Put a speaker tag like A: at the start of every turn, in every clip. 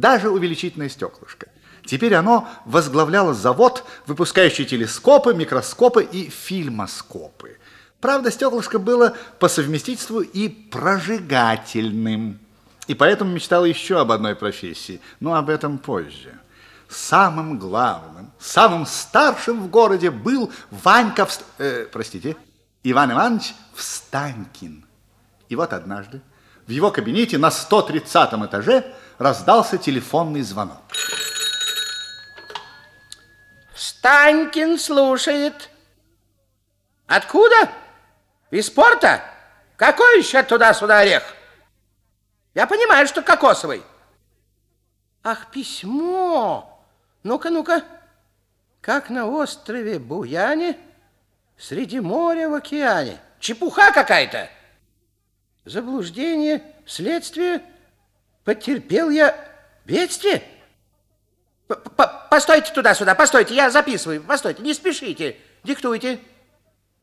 A: даже увеличительное стеклышко. Теперь оно возглавляло завод, выпускающий телескопы, микроскопы и фильмоскопы. Правда, стеклышко было по совместительству и прожигательным. И поэтому мечтала еще об одной профессии, но об этом позже. Самым главным, самым старшим в городе был Ванька, э, простите, Иван Иванович Встанькин. И вот однажды в его кабинете на 130 этаже раздался телефонный звонок.
B: Встанькин слушает. Откуда? Из порта? Какой еще туда-сюда орех? Я понимаю, что кокосовый. Ах, письмо. Ну-ка, ну-ка. Как на острове Буяне, среди моря в океане. Чепуха какая-то. Заблуждение, следствие. Потерпел я бедствие. Постойте туда-сюда, постойте, я записываю. Постойте, не спешите. Диктуйте.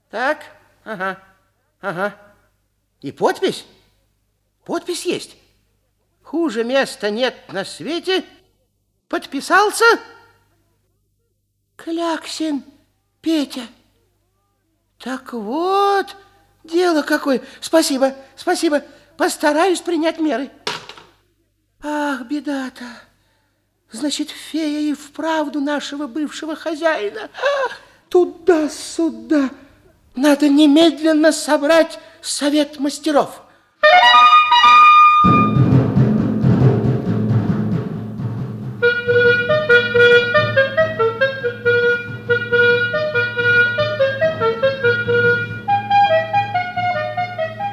B: Так, ага, ага. И подпись? Подпись есть. Хуже места нет на свете. Подписался Кляксин Петя. Так вот, дело какое. Спасибо, спасибо. Постараюсь принять меры. Ах, беда-то. Значит, фея и вправду нашего бывшего хозяина. Туда-сюда. Надо немедленно собрать совет мастеров.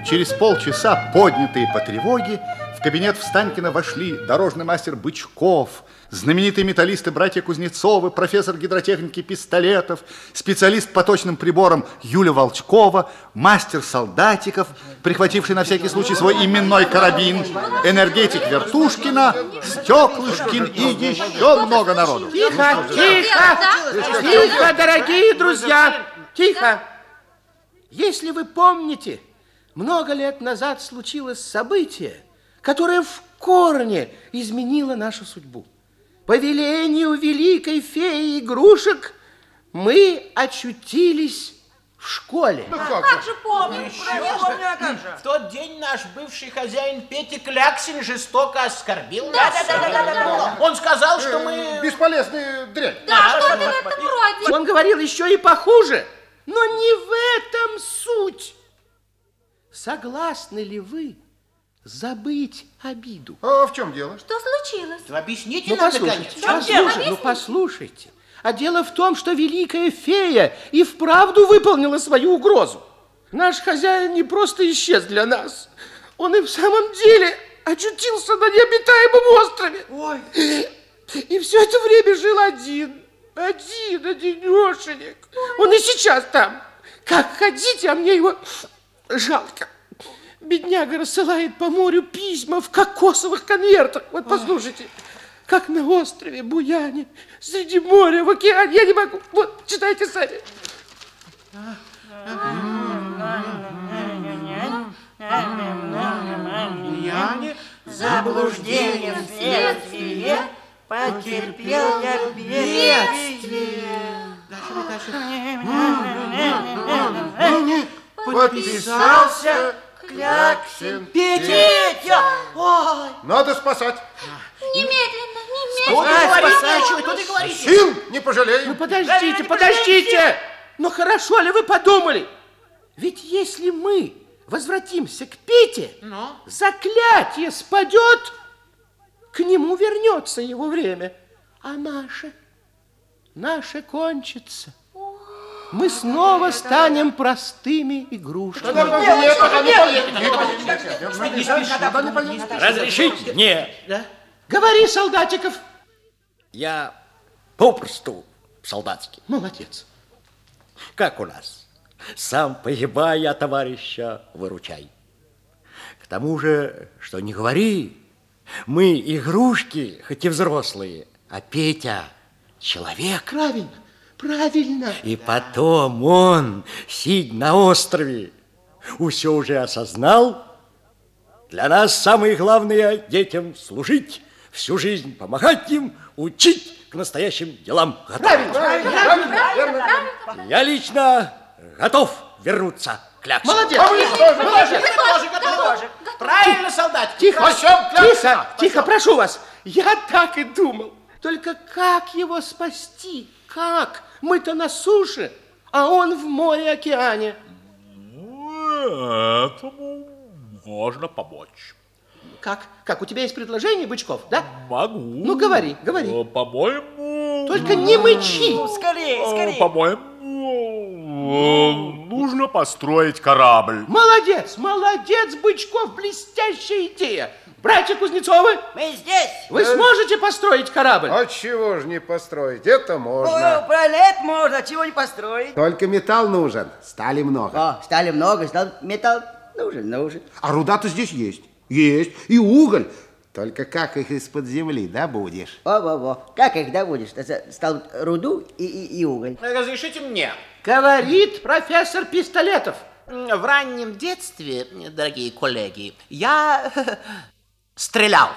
A: Через полчаса, поднятые по тревоге, в кабинет Встанькина вошли дорожный мастер Бычков, знаменитые металлисты братья Кузнецовы, профессор гидротехники Пистолетов, специалист по точным приборам Юля Волчкова, мастер солдатиков, прихвативший на всякий случай свой именной карабин, энергетик Вертушкина, Стеклышкин и еще много народу.
B: Тихо, тихо, тихо, дорогие друзья, тихо. Если вы помните, много лет назад случилось событие, которое в корне изменило нашу судьбу. По велению великой феи игрушек мы очутились в школе.
C: Ну, как, как же помню, ну, не помню, а как же?
D: В тот день наш бывший хозяин Петя Кляксин жестоко оскорбил
C: да,
D: нас.
C: Да, да, да, да, да,
D: Он сказал, что мы...
A: Э, бесполезные дрянь.
C: Да, что-то в этом роде.
B: Он говорил еще и похуже, но не в этом суть. Согласны ли вы забыть обиду?
A: А в чем дело?
C: Что случилось?
D: Ну, объясните
B: ну,
D: нам,
B: послушайте,
D: наконец.
B: послушайте, ну, послушайте. А дело в том, что великая фея и вправду выполнила свою угрозу. Наш хозяин не просто исчез для нас, он и в самом деле очутился на необитаемом острове. Ой. И все это время жил один, один, одинешенек. Он и сейчас там. Как ходите, а мне его жалко. Бедняга рассылает по морю письма в кокосовых конвертах. Вот послушайте, как на острове Буяне, среди моря, в океане. Я не могу. Вот, читайте сами.
E: Буяне заблуждение вследствие потерпел я бедствие. Дальше, дальше подписался Кляксин
B: Петя!
E: Петя! Ой!
A: Надо спасать.
C: Немедленно,
D: Что
C: немедленно.
D: ты говоришь? Что ты говоришь?
A: Сил не пожалеем.
B: Ну, подождите, подождите! Ну, хорошо ли вы подумали? Ведь если мы возвратимся к Пете,
D: Но?
B: заклятие спадет, к нему вернется его время. А наше, наше кончится. Мы снова станем простыми игрушками.
F: Разрешите? Нет.
B: Говори, солдатиков.
F: Я попросту солдатский.
B: Молодец.
F: Как у нас? Сам погибай, а товарища выручай. К тому же, что не говори, мы игрушки, хоть и взрослые, а Петя человек.
B: Правильно, правильно.
F: И потом он, сидя на острове, все уже осознал. Для нас самое главное детям служить, всю жизнь помогать им, учить к настоящим делам. Готов. Я лично готов вернуться к Кляксину.
B: Молодец!
D: Молодец! Тоже готов. Правильно, солдат.
B: Тихо, тихо, тихо, прошу вас. Я так и думал. Только как его спасти? Как? Мы-то на суше, а он в море-океане.
G: Ну, Этому можно помочь.
B: Как? Как? У тебя есть предложение, Бычков, да?
G: Могу.
B: Ну, говори, говори.
G: Э, По-моему...
B: Только не мычи.
E: Ну, скорее, скорее.
G: По-моему, э, нужно построить корабль.
B: Молодец, молодец, Бычков, блестящая идея. Братья Кузнецовы,
E: Мы здесь.
B: вы сможете построить корабль?
H: А чего же не построить? Это
E: О,
H: можно.
E: правильно, это можно, чего не построить.
I: Только металл нужен, стали много.
E: О, стали много, стал металл нужен, нужен.
I: А руда-то здесь есть. Есть. И уголь. Только как их из-под земли добудешь?
E: Во-во-во. Как их добудешь? Это Стал руду и, и, и уголь.
D: Разрешите мне.
B: Говорит профессор Пистолетов.
D: В раннем детстве, дорогие коллеги, я стрелял.